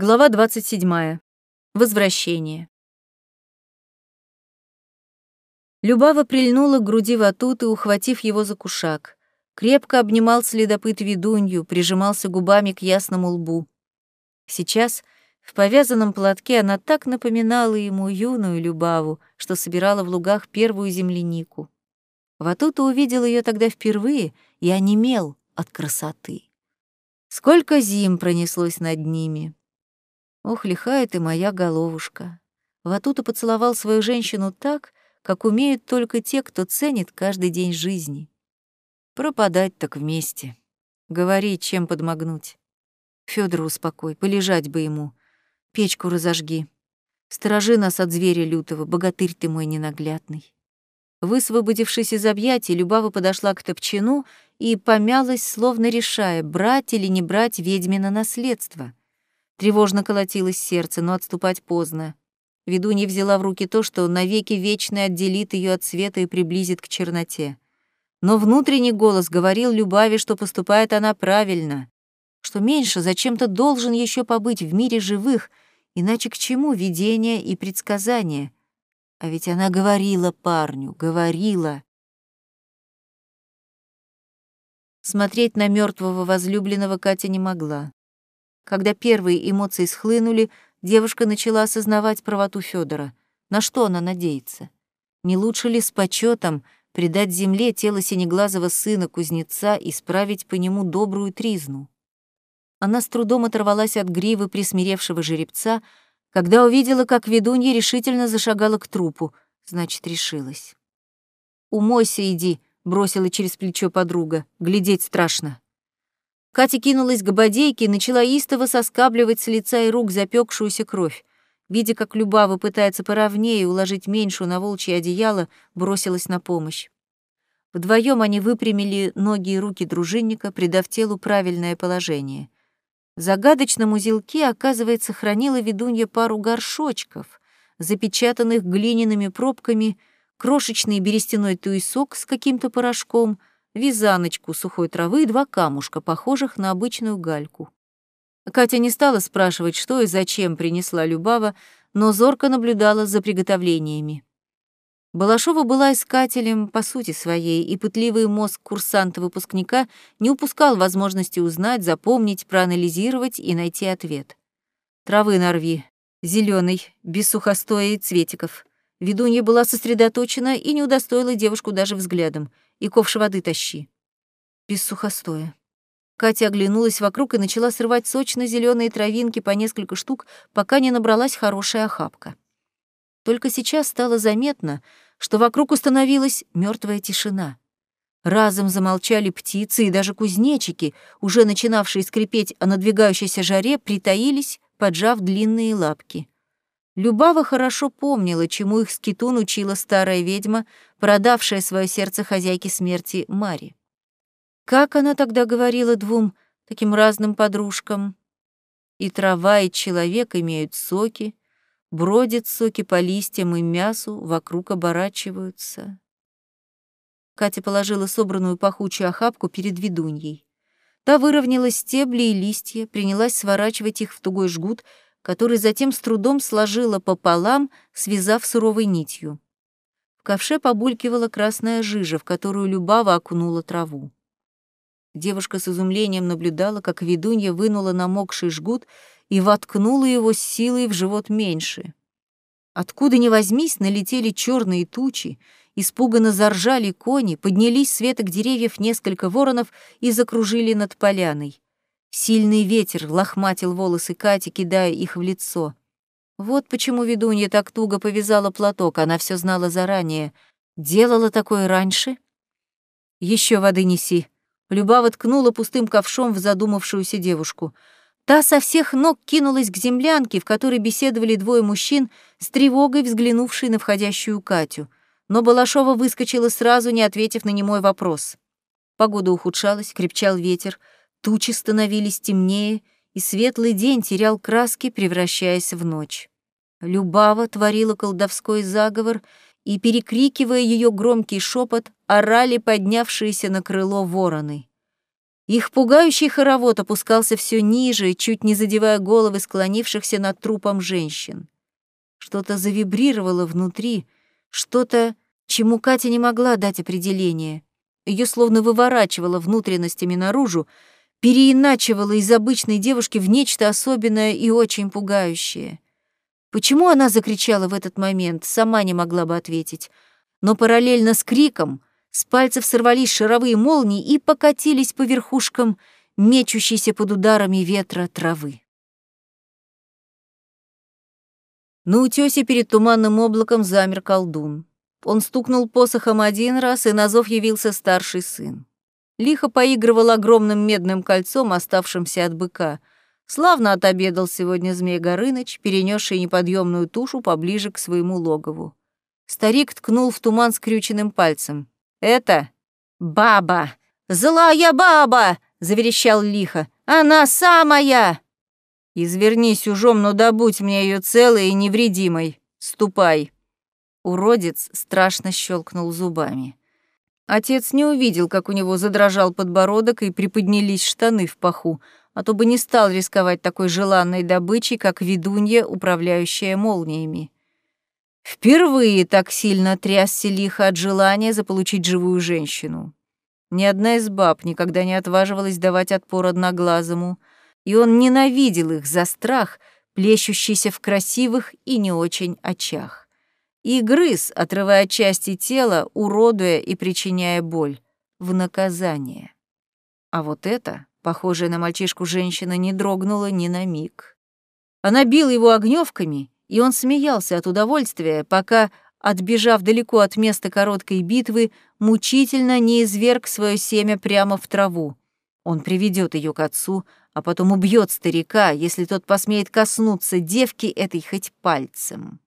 Глава 27. Возвращение. Любава прильнула к груди Ватуты, ухватив его за кушак. Крепко обнимал следопыт ведунью, прижимался губами к ясному лбу. Сейчас в повязанном платке она так напоминала ему юную Любаву, что собирала в лугах первую землянику. Ватута увидел ее тогда впервые и онемел от красоты. Сколько зим пронеслось над ними. Ох, лихая ты моя головушка. Ватута поцеловал свою женщину так, как умеют только те, кто ценит каждый день жизни. Пропадать так вместе. Говори, чем подмогнуть. Фёдора успокой, полежать бы ему. Печку разожги. Сторожи нас от зверя лютого, богатырь ты мой ненаглядный. Высвободившись из объятий, Любава подошла к топчину и помялась, словно решая, брать или не брать ведьмина наследство. Тревожно колотилось сердце, но отступать поздно. Ведунья взяла в руки то, что навеки вечно отделит ее от света и приблизит к черноте. Но внутренний голос говорил Любави, что поступает она правильно, что меньше зачем-то должен еще побыть в мире живых, иначе к чему видение и предсказания? А ведь она говорила парню, говорила. Смотреть на мертвого возлюбленного Катя не могла. Когда первые эмоции схлынули, девушка начала осознавать правоту Федора. На что она надеется? Не лучше ли с почетом предать земле тело синеглазого сына кузнеца и справить по нему добрую тризну? Она с трудом оторвалась от гривы присмиревшего жеребца, когда увидела, как ведунья решительно зашагала к трупу, значит, решилась. «Умойся, иди», — бросила через плечо подруга, — «глядеть страшно». Катя кинулась к бодейке и начала истово соскабливать с лица и рук запекшуюся кровь. Видя, как Любава пытается поровнее уложить меньшую на волчье одеяло, бросилась на помощь. Вдвоем они выпрямили ноги и руки дружинника, придав телу правильное положение. В загадочном узелке, оказывается, хранила ведунья пару горшочков, запечатанных глиняными пробками, крошечный берестяной туесок с каким-то порошком, вязаночку сухой травы и два камушка, похожих на обычную гальку. Катя не стала спрашивать, что и зачем принесла Любава, но зорко наблюдала за приготовлениями. Балашова была искателем по сути своей, и пытливый мозг курсанта-выпускника не упускал возможности узнать, запомнить, проанализировать и найти ответ. Травы нарви, зеленый, без сухостоя и цветиков. Ведунья была сосредоточена и не удостоила девушку даже взглядом — и ковш воды тащи. Без сухостоя. Катя оглянулась вокруг и начала срывать сочно зеленые травинки по несколько штук, пока не набралась хорошая охапка. Только сейчас стало заметно, что вокруг установилась мертвая тишина. Разом замолчали птицы, и даже кузнечики, уже начинавшие скрипеть о надвигающейся жаре, притаились, поджав длинные лапки. Любава хорошо помнила, чему их скитун учила старая ведьма, продавшая свое сердце хозяйке смерти Мари. Как она тогда говорила двум таким разным подружкам? И трава, и человек имеют соки, бродят соки по листьям и мясу, вокруг оборачиваются. Катя положила собранную пахучую охапку перед ведуньей. Та выровняла стебли и листья, принялась сворачивать их в тугой жгут, который затем с трудом сложила пополам, связав суровой нитью. В ковше побулькивала красная жижа, в которую Любава окунула траву. Девушка с изумлением наблюдала, как ведунья вынула намокший жгут и воткнула его с силой в живот меньше. Откуда ни возьмись, налетели черные тучи, испуганно заржали кони, поднялись с веток деревьев несколько воронов и закружили над поляной. Сильный ветер лохматил волосы Кати, кидая их в лицо. Вот почему ведунья так туго повязала платок, она все знала заранее. Делала такое раньше? Еще воды неси. Любава ткнула пустым ковшом в задумавшуюся девушку. Та со всех ног кинулась к землянке, в которой беседовали двое мужчин, с тревогой взглянувшей на входящую Катю. Но Балашова выскочила сразу, не ответив на немой вопрос. Погода ухудшалась, крепчал ветер — Тучи становились темнее, и светлый день терял краски, превращаясь в ночь. Любава творила колдовской заговор, и, перекрикивая ее громкий шепот, орали поднявшиеся на крыло вороны. Их пугающий хоровод опускался все ниже, чуть не задевая головы склонившихся над трупом женщин. Что-то завибрировало внутри, что-то, чему Катя не могла дать определение. Ее словно выворачивало внутренностями наружу, переиначивало из обычной девушки в нечто особенное и очень пугающее. Почему она закричала в этот момент, сама не могла бы ответить. Но параллельно с криком с пальцев сорвались шаровые молнии и покатились по верхушкам мечущейся под ударами ветра травы. На утёсе перед туманным облаком замер колдун. Он стукнул посохом один раз, и на зов явился старший сын. Лихо поигрывал огромным медным кольцом, оставшимся от быка. Славно отобедал сегодня Змей Горыныч, перенесший неподъемную тушу поближе к своему логову. Старик ткнул в туман скрюченным пальцем. «Это баба! Злая баба!» — заверещал лихо. «Она самая!» «Извернись ужом, но добудь мне ее целой и невредимой. Ступай!» Уродец страшно щелкнул зубами. Отец не увидел, как у него задрожал подбородок и приподнялись штаны в паху, а то бы не стал рисковать такой желанной добычей, как ведунья, управляющая молниями. Впервые так сильно трясся лихо от желания заполучить живую женщину. Ни одна из баб никогда не отваживалась давать отпор одноглазому, и он ненавидел их за страх, плещущийся в красивых и не очень очах и грыз, отрывая части тела, уродуя и причиняя боль, в наказание. А вот это, похожая на мальчишку женщина, не дрогнула ни на миг. Она била его огневками, и он смеялся от удовольствия, пока, отбежав далеко от места короткой битвы, мучительно не изверг свое семя прямо в траву. Он приведет ее к отцу, а потом убьет старика, если тот посмеет коснуться девки этой хоть пальцем.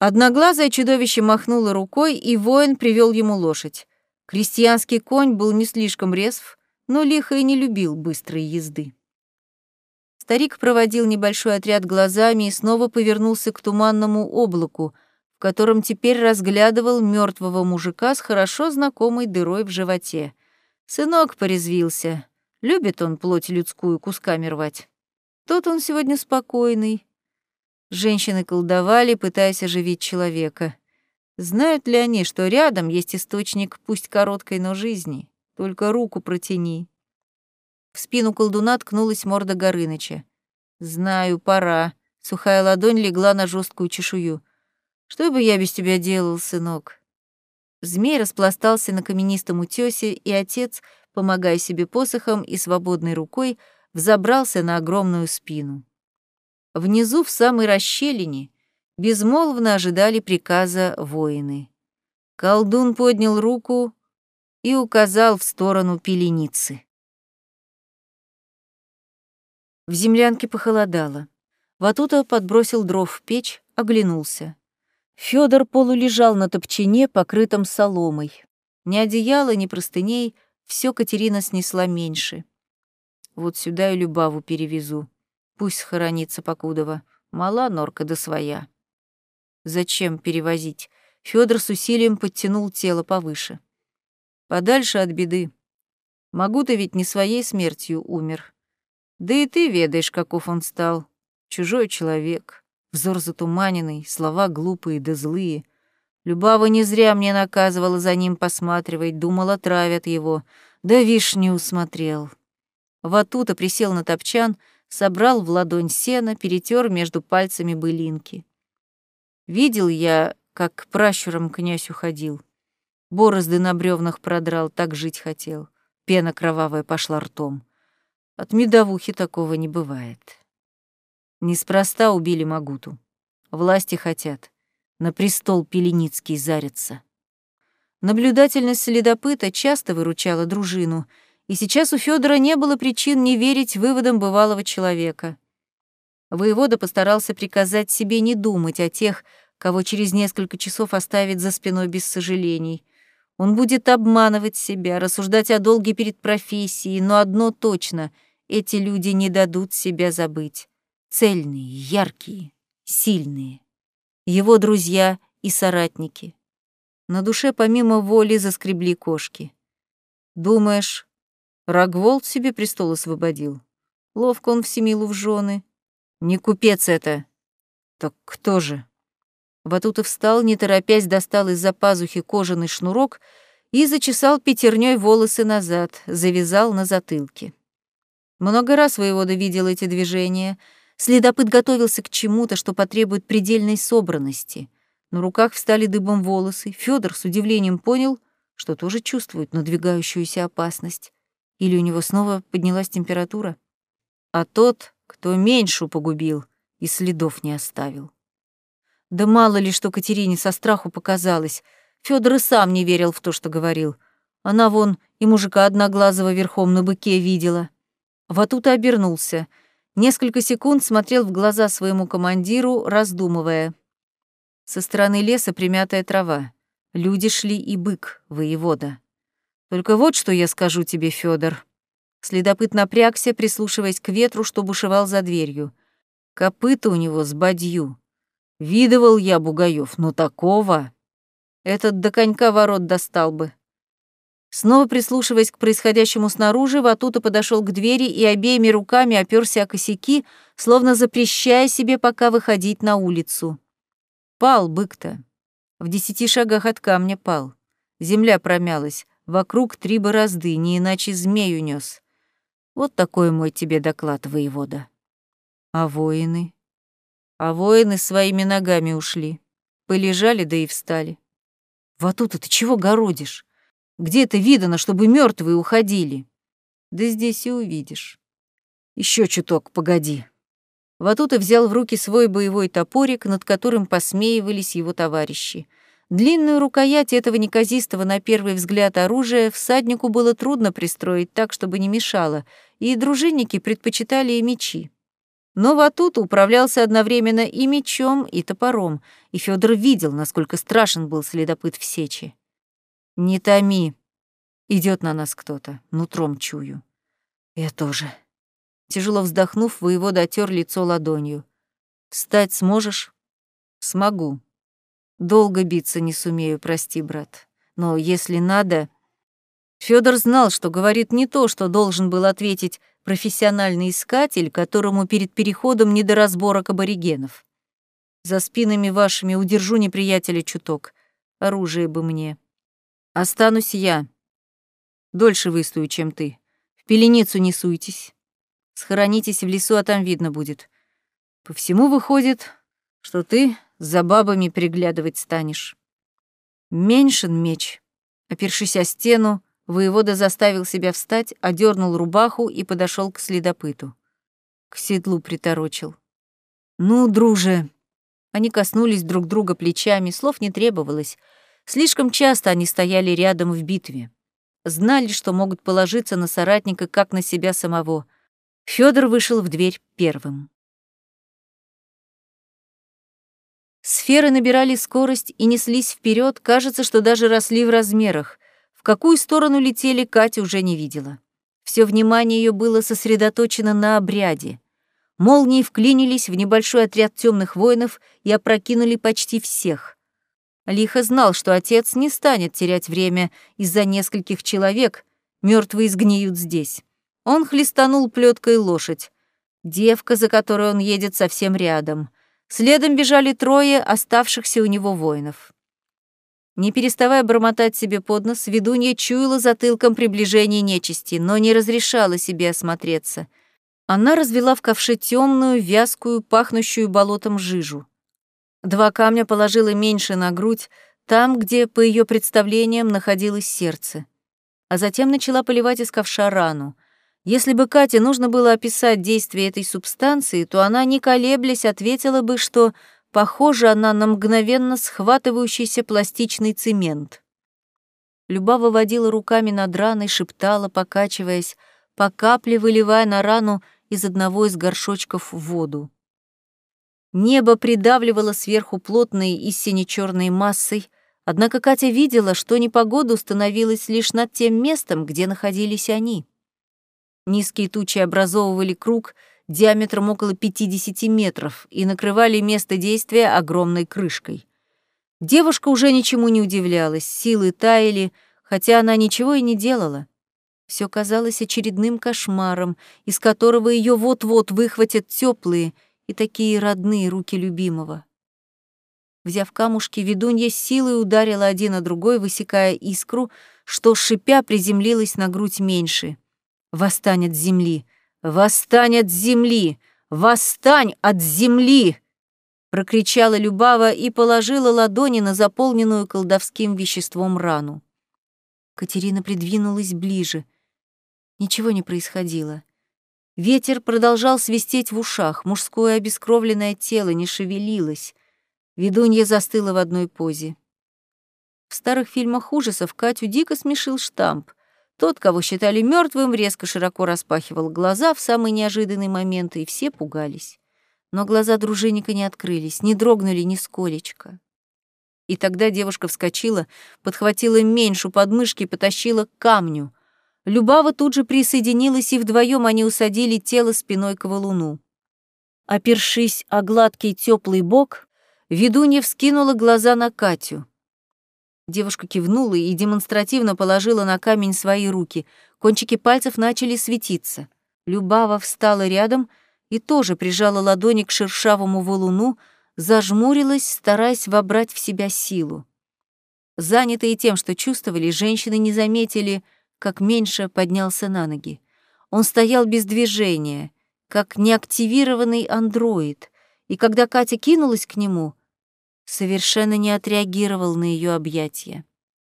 Одноглазое чудовище махнуло рукой, и воин привел ему лошадь. Крестьянский конь был не слишком резв, но лихо и не любил быстрой езды. Старик проводил небольшой отряд глазами и снова повернулся к туманному облаку, в котором теперь разглядывал мертвого мужика с хорошо знакомой дырой в животе. Сынок порезвился. Любит он плоть людскую кусками рвать. Тот он сегодня спокойный, Женщины колдовали, пытаясь оживить человека. Знают ли они, что рядом есть источник, пусть короткой, но жизни? Только руку протяни. В спину колдуна ткнулась морда Горыныча. «Знаю, пора». Сухая ладонь легла на жесткую чешую. «Что бы я без тебя делал, сынок?» Змей распластался на каменистом утёсе, и отец, помогая себе посохом и свободной рукой, взобрался на огромную спину. Внизу, в самой расщелине, безмолвно ожидали приказа воины. Колдун поднял руку и указал в сторону пеленицы. В землянке похолодало. Ватута подбросил дров в печь, оглянулся. Фёдор полулежал на топчине, покрытом соломой. Ни одеяла, ни простыней, все Катерина снесла меньше. Вот сюда и Любаву перевезу. Пусть схоронится Покудова. Мала норка да своя. Зачем перевозить? Федор с усилием подтянул тело повыше. Подальше от беды. Могу-то ведь не своей смертью умер. Да и ты ведаешь, каков он стал. Чужой человек. Взор затуманенный, слова глупые да злые. Любава не зря мне наказывала за ним посматривать, думала, травят его. Да вишь, не усмотрел. Ватута присел на топчан, собрал в ладонь сено, перетер между пальцами былинки. Видел я, как к пращурам князь уходил. Борозды на бревнах продрал, так жить хотел. Пена кровавая пошла ртом. От медовухи такого не бывает. Неспроста убили Магуту. Власти хотят. На престол Пеленицкий зарятся. Наблюдательность следопыта часто выручала дружину — и сейчас у Федора не было причин не верить выводам бывалого человека. Воевода постарался приказать себе не думать о тех, кого через несколько часов оставит за спиной без сожалений. Он будет обманывать себя, рассуждать о долге перед профессией, но одно точно — эти люди не дадут себя забыть. Цельные, яркие, сильные. Его друзья и соратники. На душе помимо воли заскребли кошки. «Думаешь, Рогволд себе престол освободил. Ловко он в Семилу в жены. Не купец это. Так кто же? Ватута встал, не торопясь, достал из-за пазухи кожаный шнурок и зачесал пятерней волосы назад, завязал на затылке. Много раз воевода видел эти движения. Следопыт готовился к чему-то, что потребует предельной собранности. На руках встали дыбом волосы. Федор с удивлением понял, что тоже чувствует надвигающуюся опасность. Или у него снова поднялась температура? А тот, кто меньшу погубил, и следов не оставил. Да мало ли, что Катерине со страху показалось. Федор и сам не верил в то, что говорил. Она вон и мужика одноглазого верхом на быке видела. Ватута обернулся. Несколько секунд смотрел в глаза своему командиру, раздумывая. Со стороны леса примятая трава. Люди шли и бык, воевода. Только вот что я скажу тебе, Федор. Следопыт напрягся, прислушиваясь к ветру, что бушевал за дверью. Копыта у него с бадью. Видывал я бугаев, но такого... Этот до конька ворот достал бы. Снова прислушиваясь к происходящему снаружи, Ватута подошел к двери и обеими руками оперся о косяки, словно запрещая себе пока выходить на улицу. Пал бык-то. В десяти шагах от камня пал. Земля промялась. Вокруг три борозды, не иначе змею нес. Вот такой мой тебе доклад, воевода. А воины? А воины своими ногами ушли. Полежали, да и встали. Ватута, ты чего городишь? Где это видано, чтобы мертвые уходили? Да здесь и увидишь. Еще чуток, погоди. Ватута взял в руки свой боевой топорик, над которым посмеивались его товарищи — Длинную рукоять этого неказистого на первый взгляд оружия всаднику было трудно пристроить так, чтобы не мешало, и дружинники предпочитали и мечи. Но Ватут управлялся одновременно и мечом, и топором, и Федор видел, насколько страшен был следопыт в сече. «Не томи. Идет на нас кто-то. Нутром чую». «Я тоже». Тяжело вздохнув, воевода отер лицо ладонью. «Встать сможешь?» «Смогу», Долго биться не сумею, прости, брат. Но если надо... Фёдор знал, что говорит не то, что должен был ответить профессиональный искатель, которому перед переходом не до разборок аборигенов. За спинами вашими удержу неприятеля чуток. Оружие бы мне. Останусь я. Дольше выстою, чем ты. В пеленицу не суйтесь. Схоронитесь в лесу, а там видно будет. По всему выходит, что ты за бабами приглядывать станешь. Меньшин меч. Опершись о стену, воевода заставил себя встать, одернул рубаху и подошел к следопыту. К седлу приторочил. «Ну, друже!» Они коснулись друг друга плечами, слов не требовалось. Слишком часто они стояли рядом в битве. Знали, что могут положиться на соратника, как на себя самого. Фёдор вышел в дверь первым. Сферы набирали скорость и неслись вперед, кажется, что даже росли в размерах. В какую сторону летели, Катя уже не видела. Все внимание ее было сосредоточено на обряде. Молнии вклинились в небольшой отряд темных воинов и опрокинули почти всех. Лихо знал, что отец не станет терять время из-за нескольких человек, мертвые сгниют здесь. Он хлестанул плеткой лошадь. Девка, за которой он едет, совсем рядом — Следом бежали трое оставшихся у него воинов. Не переставая бормотать себе под нос, ведунья чуяла затылком приближение нечисти, но не разрешала себе осмотреться. Она развела в ковше темную, вязкую, пахнущую болотом жижу. Два камня положила меньше на грудь, там, где, по ее представлениям, находилось сердце. А затем начала поливать из ковша рану — если бы Кате нужно было описать действие этой субстанции, то она, не колеблясь, ответила бы, что похожа она на мгновенно схватывающийся пластичный цемент. Люба выводила руками над раной, шептала, покачиваясь, по капле выливая на рану из одного из горшочков воду. Небо придавливало сверху плотной и сине-черной массой, однако Катя видела, что непогода установилась лишь над тем местом, где находились они. Низкие тучи образовывали круг диаметром около 50 метров и накрывали место действия огромной крышкой. Девушка уже ничему не удивлялась, силы таяли, хотя она ничего и не делала. Все казалось очередным кошмаром, из которого ее вот-вот выхватят теплые и такие родные руки любимого. Взяв камушки, ведунья силой ударила один на другой, высекая искру, что, шипя, приземлилась на грудь меньше. «Восстань от земли! Восстань от земли! Восстань от земли!» прокричала Любава и положила ладони на заполненную колдовским веществом рану. Катерина придвинулась ближе. Ничего не происходило. Ветер продолжал свистеть в ушах, мужское обескровленное тело не шевелилось. Ведунья застыла в одной позе. В старых фильмах ужасов Катю дико смешил штамп. Тот, кого считали мертвым, резко широко распахивал глаза в самый неожиданный момент, и все пугались но глаза дружинника не открылись, не дрогнули ни сколечко. И тогда девушка вскочила, подхватила меньшу подмышки и потащила к камню. Любава тут же присоединилась, и вдвоем они усадили тело спиной к валуну. Опершись о гладкий теплый бок, ведунья вскинула глаза на Катю. Девушка кивнула и демонстративно положила на камень свои руки. Кончики пальцев начали светиться. Любава встала рядом — и тоже прижала ладони к шершавому валуну, зажмурилась, стараясь вобрать в себя силу. Занятые тем, что чувствовали, женщины не заметили, как меньше поднялся на ноги. Он стоял без движения, как неактивированный андроид, и когда Катя кинулась к нему, совершенно не отреагировал на ее объятия.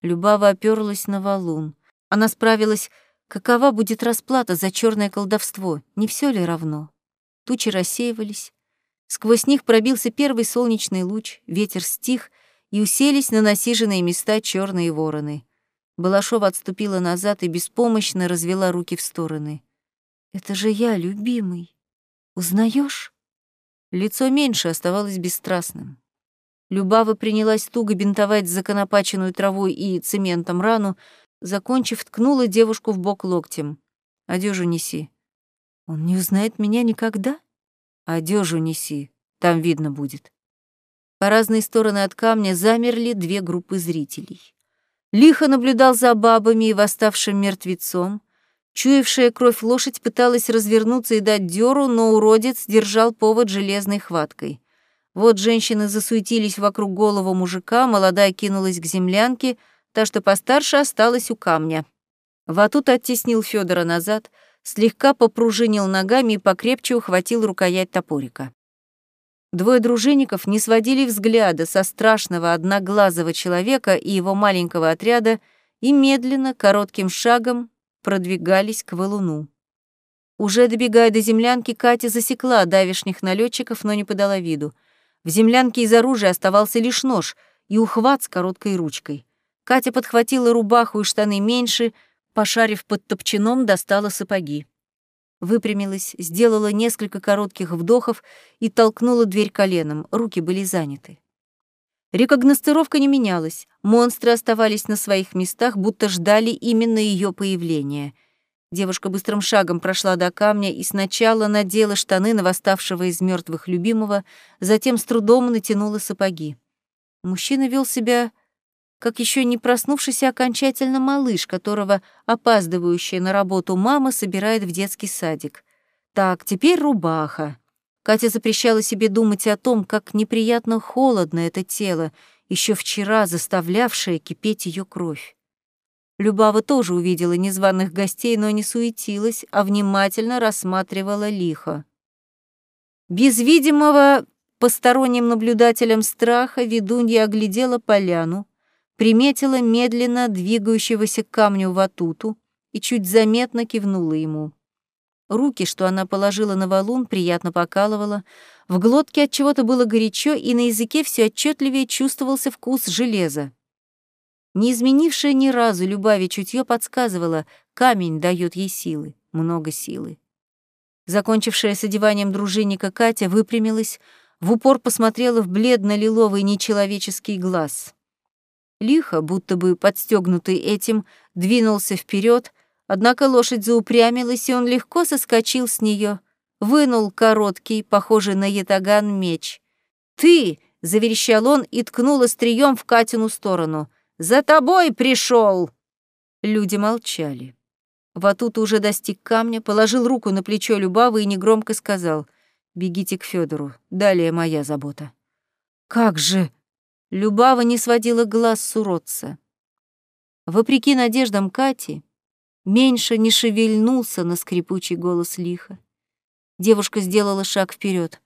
Любава оперлась на валун. Она справилась, какова будет расплата за черное колдовство, не все ли равно? Тучи рассеивались. Сквозь них пробился первый солнечный луч, ветер стих, и уселись на насиженные места черные вороны. Балашова отступила назад и беспомощно развела руки в стороны. «Это же я, любимый. Узнаешь? Лицо меньше оставалось бесстрастным. Любава принялась туго бинтовать законопаченную травой и цементом рану, закончив, ткнула девушку в бок локтем. «Одежу неси. Он не узнает меня никогда? Одежу неси, там видно будет. По разные стороны от камня замерли две группы зрителей. Лихо наблюдал за бабами и восставшим мертвецом. Чуявшая кровь лошадь пыталась развернуться и дать дёру, но уродец держал повод железной хваткой. Вот женщины засуетились вокруг голого мужика, молодая кинулась к землянке, та, что постарше, осталась у камня. Ватут оттеснил Федора назад — слегка попружинил ногами и покрепче ухватил рукоять топорика. Двое дружинников не сводили взгляда со страшного одноглазого человека и его маленького отряда и медленно, коротким шагом продвигались к валуну. Уже добегая до землянки, Катя засекла давишних налетчиков, но не подала виду. В землянке из оружия оставался лишь нож и ухват с короткой ручкой. Катя подхватила рубаху и штаны меньше — Пошарив под топчаном, достала сапоги. Выпрямилась, сделала несколько коротких вдохов и толкнула дверь коленом, руки были заняты. Рекогностировка не менялась, монстры оставались на своих местах, будто ждали именно ее появления. Девушка быстрым шагом прошла до камня и сначала надела штаны на восставшего из мертвых любимого, затем с трудом натянула сапоги. Мужчина вел себя как еще не проснувшийся окончательно малыш, которого опаздывающая на работу мама собирает в детский садик. Так, теперь рубаха. Катя запрещала себе думать о том, как неприятно холодно это тело, еще вчера заставлявшее кипеть ее кровь. Любава тоже увидела незваных гостей, но не суетилась, а внимательно рассматривала лихо. Без видимого посторонним наблюдателям страха ведунья оглядела поляну, приметила медленно двигающегося к камню ватуту и чуть заметно кивнула ему. Руки, что она положила на валун, приятно покалывала, в глотке от чего-то было горячо, и на языке все отчетливее чувствовался вкус железа. Не изменившая ни разу Любави чутье подсказывала, камень дает ей силы, много силы. Закончившая с одеванием дружинника Катя выпрямилась, в упор посмотрела в бледно-лиловый нечеловеческий глаз. Лихо, будто бы подстегнутый этим, двинулся вперед, однако лошадь заупрямилась, и он легко соскочил с нее, вынул короткий, похожий на ятаган, меч. «Ты!» — заверещал он и ткнул острием в Катину сторону. «За тобой пришел!» Люди молчали. Ватут уже достиг камня, положил руку на плечо Любавы и негромко сказал «Бегите к Федору, далее моя забота». «Как же!» Любава не сводила глаз с уродца. Вопреки надеждам Кати, меньше не шевельнулся на скрипучий голос лиха. Девушка сделала шаг вперед.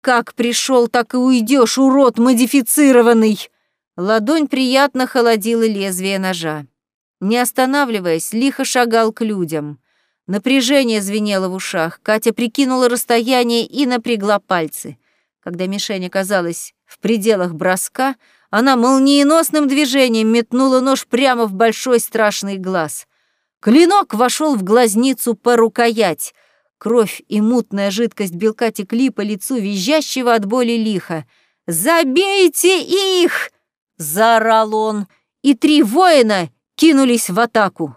«Как пришел, так и уйдешь, урод модифицированный!» Ладонь приятно холодила лезвие ножа. Не останавливаясь, лихо шагал к людям. Напряжение звенело в ушах. Катя прикинула расстояние и напрягла пальцы. Когда мишень оказалась в пределах броска, она молниеносным движением метнула нож прямо в большой страшный глаз. Клинок вошел в глазницу по рукоять. Кровь и мутная жидкость белка текли по лицу визжащего от боли лиха. «Забейте их!» — заорал он, и три воина кинулись в атаку.